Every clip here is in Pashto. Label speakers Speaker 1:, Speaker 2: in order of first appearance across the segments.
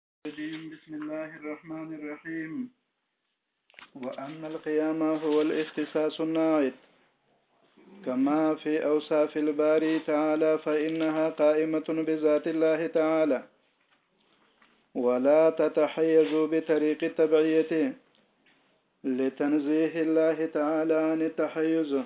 Speaker 1: الرجيم بسم الله الرحمن الرحيم وأن القيامة هو الاختصاص الناعت كما في أوصاف الباري تعالى فإنها قائمة بذات الله تعالى ولا تتحيز بطريق التبعية لتنزيه الله تعالى عن التحيز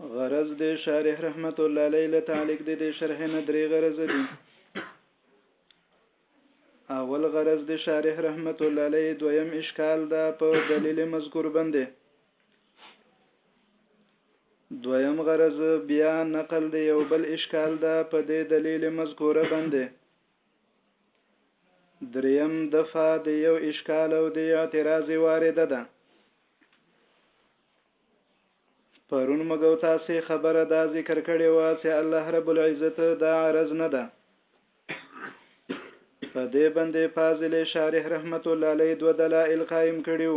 Speaker 1: غرض د شارح رحمت الله علیه له تعلق د دې شرح نه درې غرض دي اول غرض د شارح رحمت الله علیه دویم اشکال دا په دلیل مذکور باندې دویم غرض بیا نقل د یو بل اشکال ده په دې دلیل مذکوره باندې دریم دفعه د یو اشکال او د اعتراض وارده ده پرون مګو تاسو خبره دا ذکر کړې و چې الله رب العزت دا عرض نه ده په دې باندې فاضل شارح رحمت الله علیه دو دلائل قائم کړیو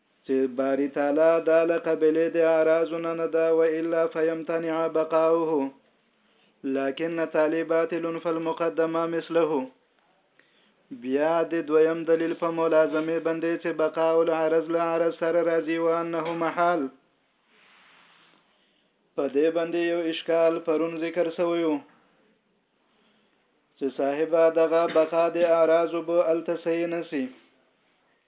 Speaker 1: چه باری تعالی دا له قبیلې د اعراضو نه نه ده و الا فیمتنع بقاؤه لکن تعالی باطل فالمقدمه مثله بیا د دویم دلیل په ملازمه باندې چې بقاء العرض له عرض سره راځي و انه محال په دې باندې یو اشکال پرون ذکر سویو چې صاحب دغه بقا د اعراض بو التسین سي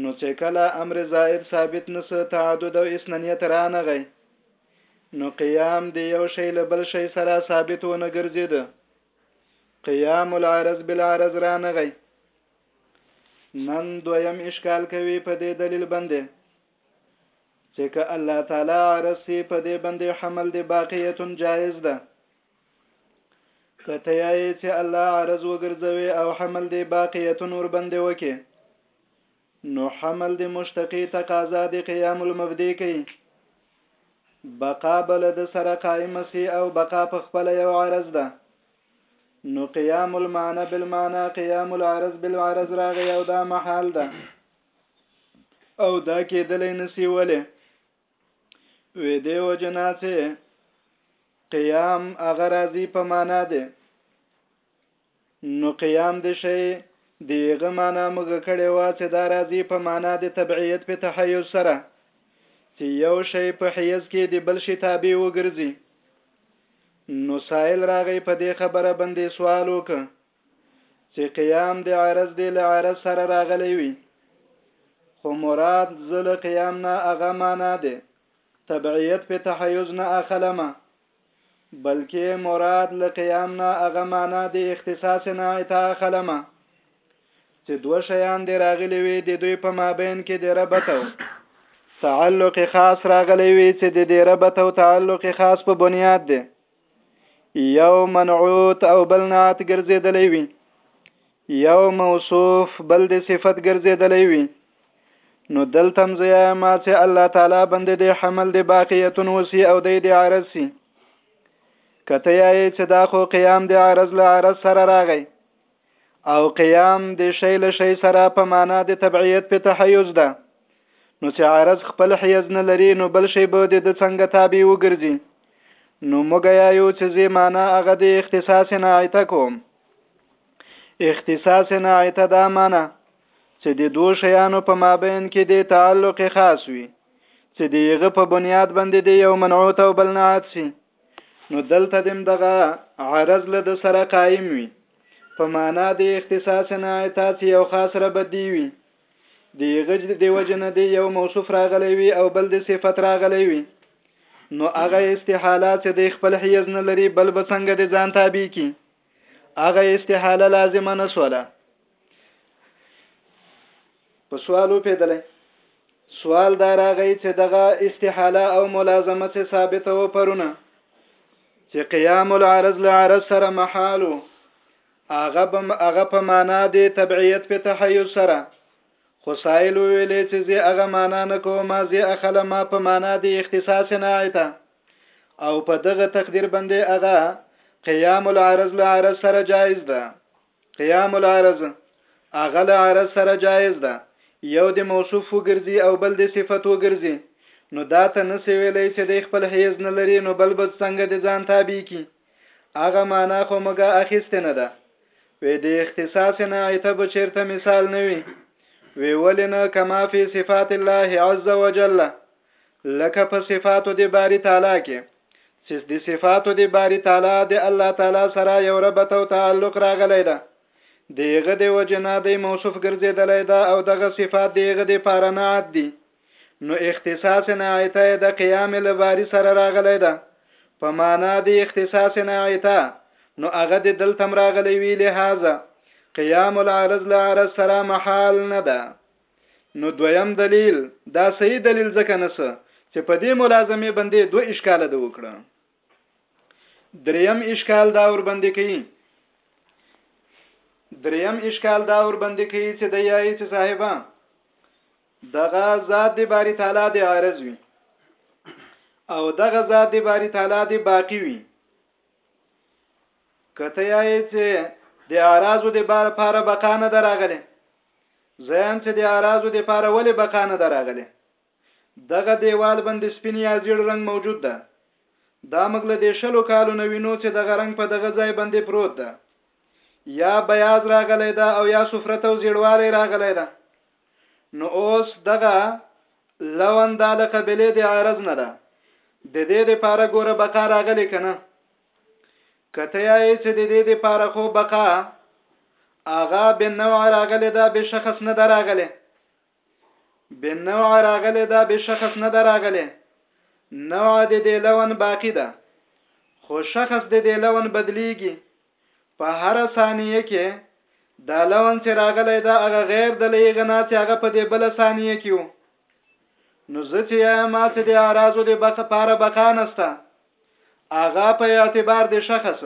Speaker 1: نو څۀ کله امر زائد ثابت نه سه تعدد او اثننیت رانغی نو قیام د یو شی له بل شی سره ثابت و نه ګرځید قیام العرض بالعرض رانغی نن دویم اشکال کوي په دې دلیل باندې چې که الله تعالی عرض سی په دې باندې حمل د باقیتون جایز ده که ته یې چې الله عرض وګرځوي او حمل دې باقیتون ور باندې وکې نو حمل دې مشتقي تقاضا دې قیام المبدی کوي بقا بل د سره قائمه سي او بقا په خپل یو عرض ده نو قیام المعنى بالمعنى قیام العرض بالعرض راغی او دا محال ده او دا کېدلی نسی ولې وې دی وجنا سه قیام هغه راضی په معنا ده نو قیام د شی دیغه معنا موږ کړي وا چې دا راضی په معنا د تبعیت په تحیز سره چې یو شی په حیز کې د بل شی تابع وګرځي نو سائل راغی په دې خبره باندې سوال وکړ چې قیام د عرض دی له عرض سره راغلی وي خو مراد زل قیام نه هغه معنا ده تبعیت په تحیز نه اخلمه بلکې مراد له قیام نه هغه معنا د اختصاص نه اتا اخلمه چې دوه شیان دی راغلی وي د دوی په مابین کې د ربط او تعلق خاص راغلی وي چې د دې ربط او تعلق خاص په بنیاد دی یو منعوت او بل نعت ګرځیدلی وي یو موصوف بل د صفت ګرځیدلی وي نو دلته مزیا ما چې الله تعالی باندې د حمل د باقیتون وسی او د د عرض سي کته یې چې دا خو قیام د عرض له عرض سره راغی او قیام د شی له شی سره په معنا د تبعیت په تحیز ده نو چې عارض خپل حیز نه لري نو بل شی به د څنګه تابع وګرځي نو موږ یو چې زی معنا هغه د اختصاص نه ایته کوم اختصاص نه ایته دا معنا چې د دوه شیانو په مابین کې د تعلق خاص وي چې دیغه په بنیاد باندې دی یو منعوت او بل نعت سي نو دلته دم دغه عرض له د سره قائم وي په معنا د اختصاص نه اعتاص یو خاص رب دی وي دی غج دی وجه نه دی یو موصوف راغلی وي او بل د صفت راغلی وي نو هغه استحالات چې د خپل حیز نه لري بل به څنګه د ځان تابع کی هغه استحاله لازمه نه سواله په سوالو پیدلې سوال دا راغی چې دغه استحاله او ملازمه څه ثابته و پرونه چې قیام العرض له عرض سره محالو هغه بم هغه په معنا دی تبعیت په تحیز سره خو سائل ویلې چې زه هغه معنا نه کوم زه اخله ما په معنا دی اختصاص نه آیته او په دغه تقدیر باندې هغه قیام العرض له عرض سره جایز ده قیام العرض هغه له عرض سره جایز ده یو د موصوف وګرځي او بل د صفت وګرځي نو دا ته نه سی ویلی چې د خپل حیز نه لري نو بل به څنګه د ځان تابع کی هغه معنا خو مګه اخیسته نه ده وې د اختصاص نه عتب چیرته مثال نه وي وی ولنه کما فی صفات الله عز وجل لکه په صفاتو د باری تعالی کې چې د صفاتو د باری تعالی د الله تعالی سره یو ربط او تعلق راغلی ده دیغه د وجنا د موصوف ګرځیدلې ده او دغه صفات دیغه د پاره نه عاد دي نو اختصاص نعیته د قیام لباری سره راغلی ده په معنا د اختصاص نعیته نو هغه د دلتم راغلی وی لهذا قیام العرض لعرض سره محال نه ده نو دویم دلیل دا صحیح دلیل ځکه نسه چې په دې ملازمه باندې دوه اشکال د وکړه دریم اشکال دا ور باندې کوي دریم اشکال دا ور باندې کوي چې د یای چې صاحبہ دغه ذات دی باری تعالی دی عارض وي او دغه ذات دی باری تعالی دی باقی وي کته یای چې د اعراض د بار لپاره بقا نه دراغله زيان چې د اعراضو د پاره ولې بقا نه ده راغلې دغه دیوال باندې سپین یا زیړ رنګ موجود ده دا موږ له دې شلو کالو نه وینو چې دغه رنګ په دغه ځای باندې پروت ده یا بیاض راغلی ده او یا سفرت او زیړوالی راغلی ده نو اوس دغه لون دا له قبلې د عرض نه ده د دې لپاره ګوره بقا راغلی که نه کته یې چې د دې د پاره خو بقا اغا بن نوع راغله دا به شخص نه دراغله بن نوع راغله دا به شخص نه دراغله نوع د دې لون باقی ده خو شخص د دې لون بدلیږي په هر ثانیه کې دا لون چې راغلی دا هغه غیر د لېغه نه چې هغه په دې بل ثانیه کې وو نو زه چې ما چې د اعراضو د بقا پاره بقا نسته هغه په اعتبار د شخص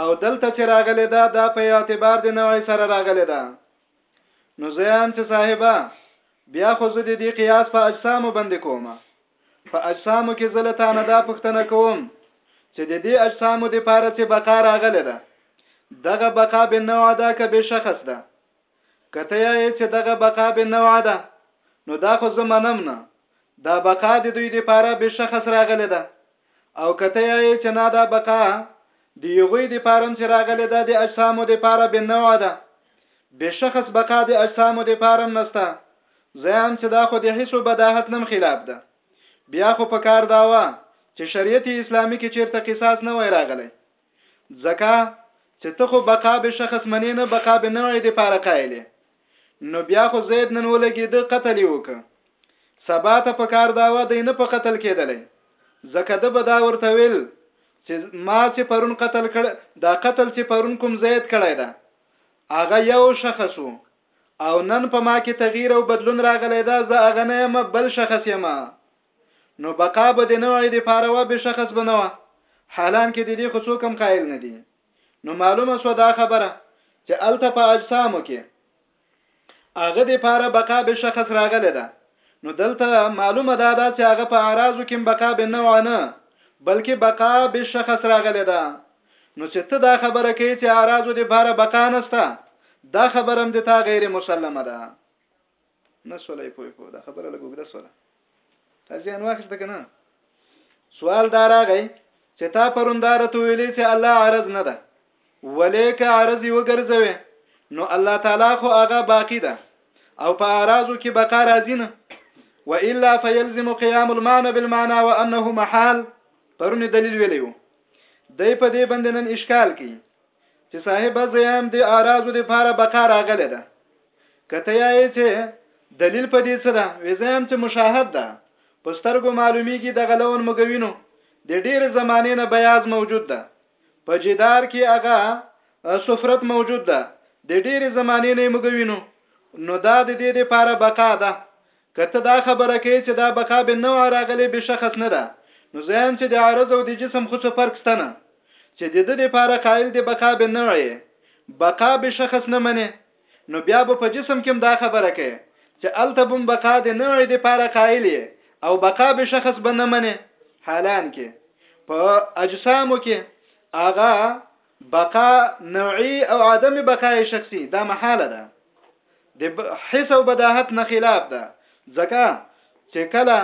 Speaker 1: او دلته چې راغلی دا دا په اعتبار د نوع سره راغلی دا نو زیان چې صاحبہ بیا خو زه د دې قیاس په اجسامو باندې کوم په اجسامو کې زله تانه دا پښتنه کوم چې د دې اجسامو د پاره چې بقا راغله ده دغه بقا به نوع ده که به شخص ده که ته یایې چې دغه بقا بې نوعه ده نو دا خو زه منم نه، دا بقا د دوی دپاره بې شخص راغلې ده او که ته یایې چې نا دا بقا د یغوی دپارم چې راغلې ده د اجسامو دپاره بې نوعه ده، بې شخص بقا د اجسامو دپارم نسته، زه یایم چې دا خو د هیڅو بداهت نم خلاف ده، بیا خو په کار دا وه چې شریعت اسلامي کې چیرته قصاص نه وای راغلی. ځکه چې ته خو بقا به شخص منې نه بقا به نوعې د پاره قایلې نو بیا خو زید نن ولګېده قتل یې وکړ سبا ته په کار داوه دی نه په قتل کېدلی ځکه ده به دا ورته ویل چې ما چې پرون قتل کړ دا قتل چې پرون کوم زید کړی ده هغه یو شخص وو او نن په ما کې تغییر او بدلون راغلی ده زه هغه نه یم بل شخص یم نو بقا به د نوعې د پاره وه به شخص به نه وه حالان کې د دې خو څوک هم قائل نه دي نو معلومه سو دا خبره چې الته په اجسامو کې هغه د پاره بقا به شخص راغله ده نو دلته معلومه ده دا چې هغه په اعراضو کې بقا به نوع نه بلکې بقا به شخص راغله ده نو چې ته دا خبره کوي چې اعراضو د پاره بقا نسته دا خبرم د تا غیر مسلمه ده نه سولې پوي پوي دا خبره لګ وګړه سوله تا ځان واخیست کنه سوال دا راغی چې تا پروندار ته ویلې چې الله عرض نه ده ولیک عرض یو ګرځوي نو الله تعالی خو هغه باقی ده او په اعراضو کې بقا راځي نه والا فيلزم قيام المعنى بالمعنى وانه محال پرون دلیل ویلیو دی په دې باندې نن اشکال کوي چې صاحب زیام د اعراضو لپاره بقا راغله ده که ته یاې چه دلیل په دې څه ده وې زه یم چه مشاهد ده په سترګو معلومیږي دغه لون مګوینو د ډیر زمانه نه بیاض موجود ده په جدار کې هغه سفرت موجود ده د ډیر زمانه نه مګوینو نو دا د دې لپاره بقا ده که ته دا خبره کوي چې دا بقا به نوع راغلي به شخص نه ده نو زه هم چې د عرض او د جسم خو څه فرق شته نه چې د دې لپاره قائل د بقا به نوع بقا به شخص نه مني نو بیا به په جسم کې هم دا خبره کوې چې هلته به هم بقا د نوعې دپاره قایل یې او بقا به شخص به نه منې حالان کې په اجسامو کې هغه بقا نوعي او عدم بقا شخصي دا محاله ده د حس او بداهت نه خلاف ده ځکه چې کله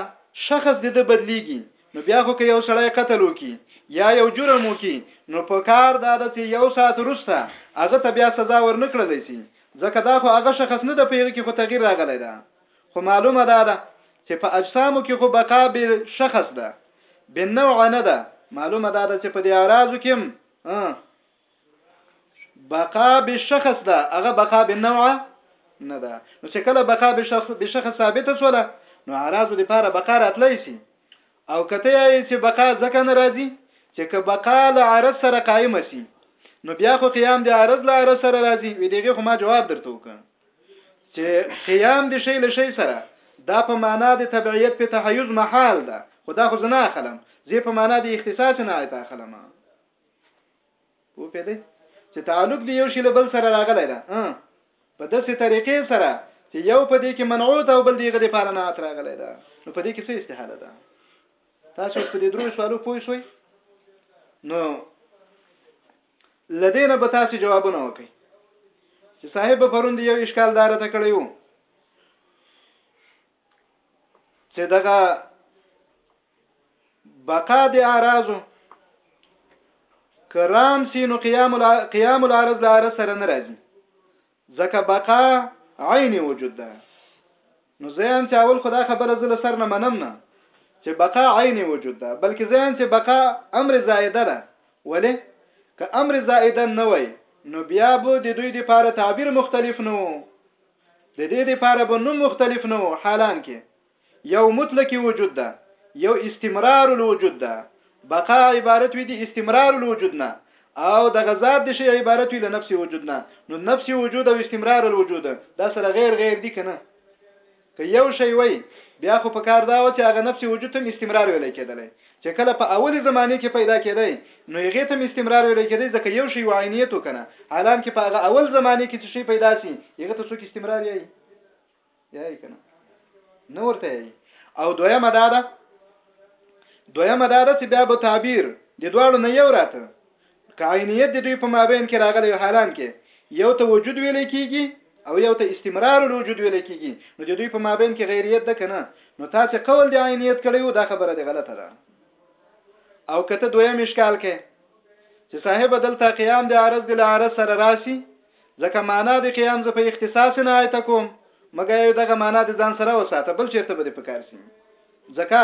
Speaker 1: شخص د بدلیږي نو بیا خو که یو سړی قتل وکي یا یو جرم وکي نو په کار دا ده چې یو ساعت وروسته هغه ته بیا سزا ورنه کړل شي ځکه دا خو هغه شخص نه ده په هغه کې خو تغیر راغلی ده خو معلومه دا ده چې په اجسامو کې خو بقا به شخص ده بنوع نه ده معلومه دا ده چې په دې اعراضو کې بقا بالشخص ده هغه بقا بالنوع نه ده نو چې کله بقا بالشخص بالشخص ثابت شوله نو اعراض د پاره بقا راتلی شي او کته یې چې بقا ځکه نه راځي چې که بقا له عرض سره قائم شي نو بیا خو قیام د عرض له عرض سره راځي وې دغه خو ما جواب درته وکړ چې قیام د شی له شی سره دا په معنا د تبعیت په تحیز محال ده خدا خو زنا خلم زه په معنا د اختصاص نه آیت خلم په پیدې چې تعلق دی یو شی له بل سره راغلی ده په داسې طریقې سره چې یو په دې کې منعوت او بل دیغه لپاره نه اتراغلی ده نو په دې کې څه استحاله ده تاسو په دې درو سوالو پوه شئ نو لدینه به تاسو جوابونه وکړئ چې صاحب پروند یو اشکال دار ته کړی وو چې دغه بقا د اعراض کرام سی نو قیام قیام العرض لار سره ناراضي ځکه بقا عین وجود ده نو زیان چې اول خدا خبره زله سر نه منم نه چې بقا عین وجود ده بلکې زیان چې بقا امر زائده ده ولی که امر زائده نه وای نو بیا به د دوی د پاره تعبیر مختلف نه وو د دې د پاره به نوم مختلف نه وو حالان کې یو مطلق وجود ده یو استمرار الوجود ده بقا عبارت وي دي استمرار الوجود نه او د غذاب د شی عبارت وي له نفس وجود نه نو نفس وجود او استمرار الوجود دا سره غیر غیر دي کنه که یو شی وای بیا خو په کار دا و چې هغه نفس وجود تم استمرار ویل کېدل چې کله په اولی زمانه کې پیدا کېدای نو هغه تم استمرار ویل کېدای ځکه یو شی وعینیت وکنه حالان کې په هغه اول زمانه کې چې شی پیدا سي هغه ته څوک استمرار یې یای کنه نو ورته یای او دویمه دا ده دویمه دا ده چې بیا به تعبیر د دواړو نه یو راته که عینیت د دوی په مابین کې راغلی حالان کې یو ته وجود ویل کیږي او یو ته استمرار الوجود ویل کیږي نو د دوی په مابین کې غیریت ده کنه نو تاسو قول د عینیت کړی وو دا خبره دی غلطه ده او کته دویم اشکال کې چې صاحب دلته قیام د عارض د عارض سره راشي ځکه معنا د قیام زه په اختصاص نعایته کوم، مګر یو دغه معنا د ځان سره وساته، بل چېرته به دې په کار شي. ځکه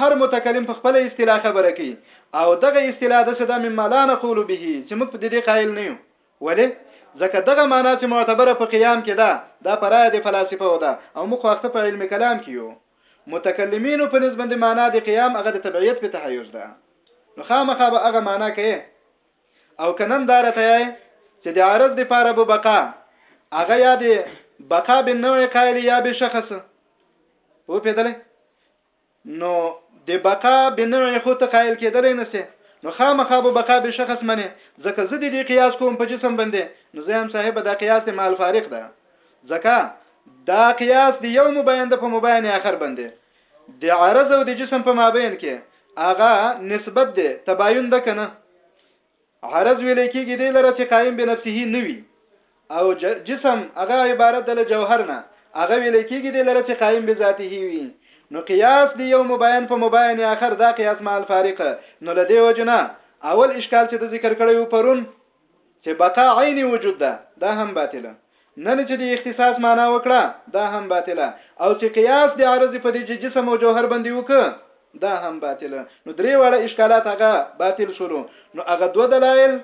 Speaker 1: هر متکلم په خپله اصطلاح خبره کوي او دغه اصطلاح داسې ده، مما لا نقول به، چې موږ د دې قایل نه یو. ولې؟ ځکه دغه معنا چې معتبره په قیام کې ده، دا په رایه د فلاسفه و ده او موږ خو اخته په علم کلام کې یو. متکلمینو په نسبت معنا د قیام هغه د طبعیت په تحیز ده، نو خامخا به هغه معنا کوې، او کنم داره ته یې چې د عرض د پاره به بقا هغه یا د بقا به نوع قائل یا به شخص و پیدلې نو د بقا به نوع خو ته قائل کېدلې نه سي نو خامخا به بقا به شخص منی ځکه زه د دې قیاس کوم په جسم باندې نو زه هم صاحب دا قیاس ته مال فارق ده ځکه دا قیاس دی یو مبین د په مبین اخر باندې د عرض او د جسم په مابین کې هغه نسبت دی تباین ده کنه عرض ویل کېږي دی لره چې قائم بنفسه نه وي او جسم هغه عبارت ده له جوهر نه هغه ویل کېږي دی لره چې قائم بذاته وي نو قیاس دی یو مباین په مباین اخر دا قیاس مع الفارق نو لدی وجنا اول اشکال چې د ذکر کړی و پرون چې بقا عین وجود ده دا هم باطله نن چې د اختصاص معنا وکړه دا هم باطله او چې قیاس د عرض په دې جسم او جوهر باندې وکړه دا هم باطله نو درې واړه اشکالات هغه باطل شولو نو هغه دوه دلایل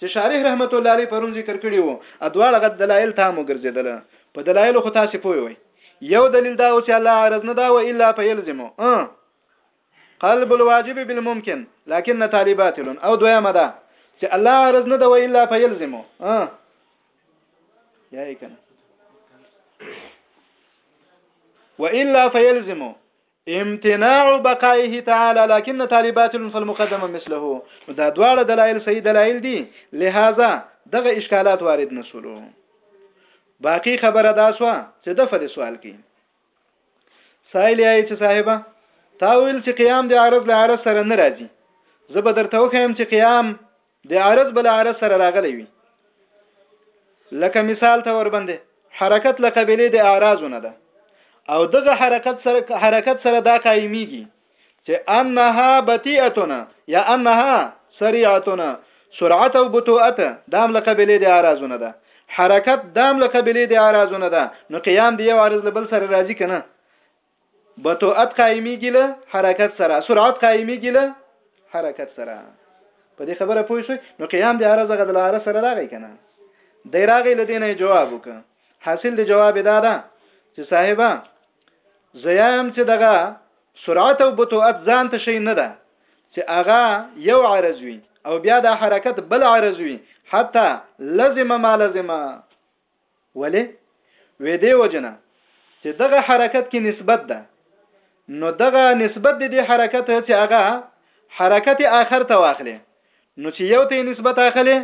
Speaker 1: چې شارح رحمت الله علیه پرون ذکر کړی وو ادواړه غد دلایل تام وګرځیدل په دلایل خو تاسو پوي وي یو دلیل دا و چې الله عرض نه دا و الا فیلزمو قلب الواجب بالممکن لكن تالي باطل او دویمه ده چې الله عرض نه دوي الا فيلزمو ها یا کنه والا فيلزم امتناع بقائه تعالى لكن طالبات فالمقدمه مثله دا دواړه دلایل صحیح دلایل دي لہذا دغه اشکالات وارد نسولو باقی خبره دا سو چې د فد سوال کی سائل یې چې صاحبہ تا ویل چې قیام د عرض له عرض سره نه راځي زه به درته وخیم چې قیام د عرض بل عرض سره راغلی وي لکه مثال ته وربندې حرکت له قبيله د اعراضونه ده او دغه حرکت سره حرکت سره دا قائميږي چې انها بطیئتنا یا انها سریعتنا سرعت او بطوئت دام لقبلې د اعراضونه ده حرکت دام لقبلې د اعراضونه ده نو قیام دی یو عارض لبل سره راضی کنه بطوئت قائمیږي له حرکت سره سرعت قائمیږي له حرکت سره په دې خبره پوه شئ نو قیام د عارض غد لار سره راغی کنه دی راغی لدینه جواب وک حاصل د جواب دا ده چې صاحبہ زیام چې دغه سرعت او بطوعت ځان ته شي نه ده چې هغه یو عرض وي او بیا د حرکت بل عرض وي حتی لازمه ما لازمه ولی وې دی وجنه چې دغه حرکت کې نسبت ده نو دغه نسبت د دې حرکت چې هغه حرکت آخر ته واخلي نو چې یو ته یې نسبت اخلې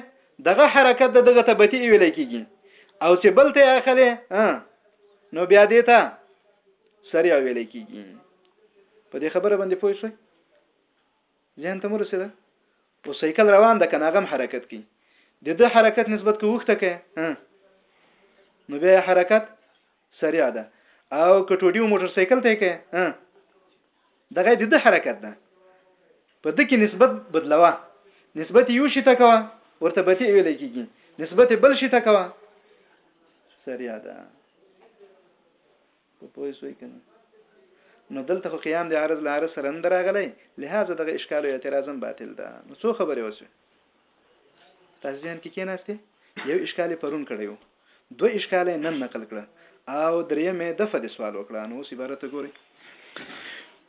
Speaker 1: دغه حرکت د دغه ته بتي ویل کېږي او چې بل ته یې اخلې نو بیا دې ته سریع ویل کېږي په دې خبره باندې پوه شئ ځان ته مو رسېده او سایکل روان ده کنه غم حرکت کوي د د حرکت نسبت کوښته کوي نو بیا حرکت سريع ده او کټوډي او موټر سایکل ته کې ها دغه د د حرکت ده په د کې نسبت بدلوا نسبت یو شي ته کوه ورته بتی ویل کیږي نسبت بل شي ته کوه سريع ده په پوه سوې کنه نو دلته خو قیام د عرض لاره سره نه راغلی لهدا دغه اشکال او اعتراض هم باطل ده نو څو خبرې وسوي تاسو ځان کې کېناسته یو اشکال یې پرون کړی وو دوه اشکاله یې نن نقل کړه او درېیم یې دفع د سوال وکړه نو اوس عبارت ته ګورئ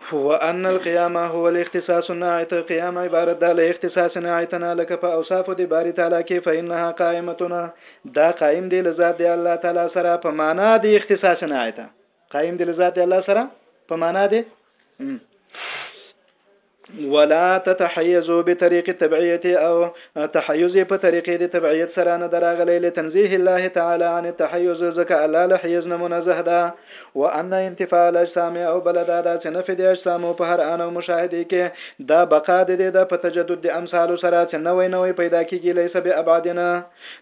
Speaker 1: هو ان القيامه هو الاختصاص الناعت قيام عبارت ده له اختصاص ناعتنا لك په اوصاف د باری تعالی کې فإنها قائمتنا دا قائم دی لذات دی الله تعالی سره په معنا دی اختصاص ناعت قائم دی لذات دی الله سره په معنا دی ولا تتحيزوا بطريق التبعيه او تحيز په طریقې د تبعیت سره نه دراغلی لتنزيه الله تعالی عن التحيز ځکه الله له حيز نه منزه ده وان انتفاع الاجسام او بلدا دا چې نفي د اجسام په هر ان او مشاهده کې دا بقا د دې د په تجدد د امثال سره چې نوې نوې پیدا کیږي ليس به ابعدنا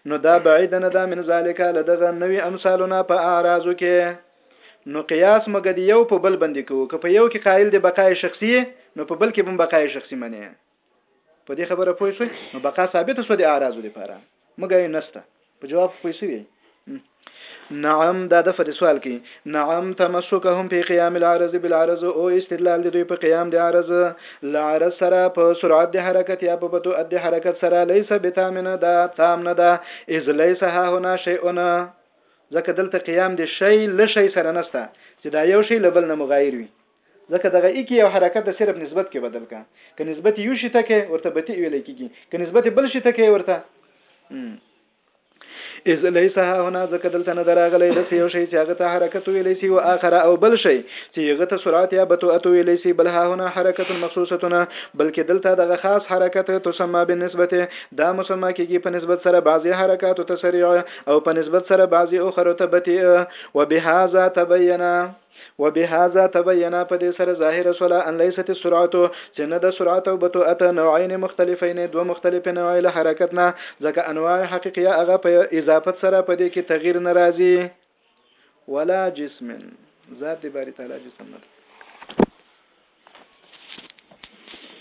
Speaker 1: نو دا بعيد نه ده من ذالک لدغه نوې امثالونه په اعراض کې نو قیاس موږ د یو په بل باندې کوو که په یو کې قائل دی بقای شخصي نو په بل کې هم بقای شخصي منی په دې خبره پوه شئ نو بقا ثابت شو د اعراض لپاره موږ یې نسته په جواب پوه شئ نعم دا د فد سوال کی نعم تمسکهم فی قیام العرض بالعرض او استدلال د دوی په قیام د عرض لعرض سره په سرعت د حرکت یا په بتو د حرکت سره ليس بتامنه دا تام نه دا اذ ليس ها هنا شیء ځکه دلته قیام د شی له شی سره نسته چې دا یو شی له بل نه مغایر وي ځکه دغه ای کې یو حرکت د صرف نسبت کې بدل کا که نسبت یو شی ته کې ورته بتی ویل کیږي که نسبت بل شی ته کې ورته اذ ليس ها هنا ځکه دلته نه دراغلی د یو شی چې هغه ته حرکت ویلی شي او اخر او بل شی چې هغه ته سرعت یا بطوعت ویلی شي بل ها هنا حرکت مخصوصه بلکې دلته دغه خاص حرکت تسمى بالنسبه دا مسمى کیږي په نسبت سره بعضي حرکات تسریع او په نسبت سره بعضی اخرو ته بتی وبهذا تبینا وبهذا تبینا په دې سره ظاهر سولا ان لیست السرعه چې نه د سرعت او بتو ات نوعین مختلفین دوه مختلف نوع له حرکت نه ځکه انواع حقیقیه هغه په اضافت سره په دې کې تغییر ناراضي ولا جسم ذات باری تعالی جسم نه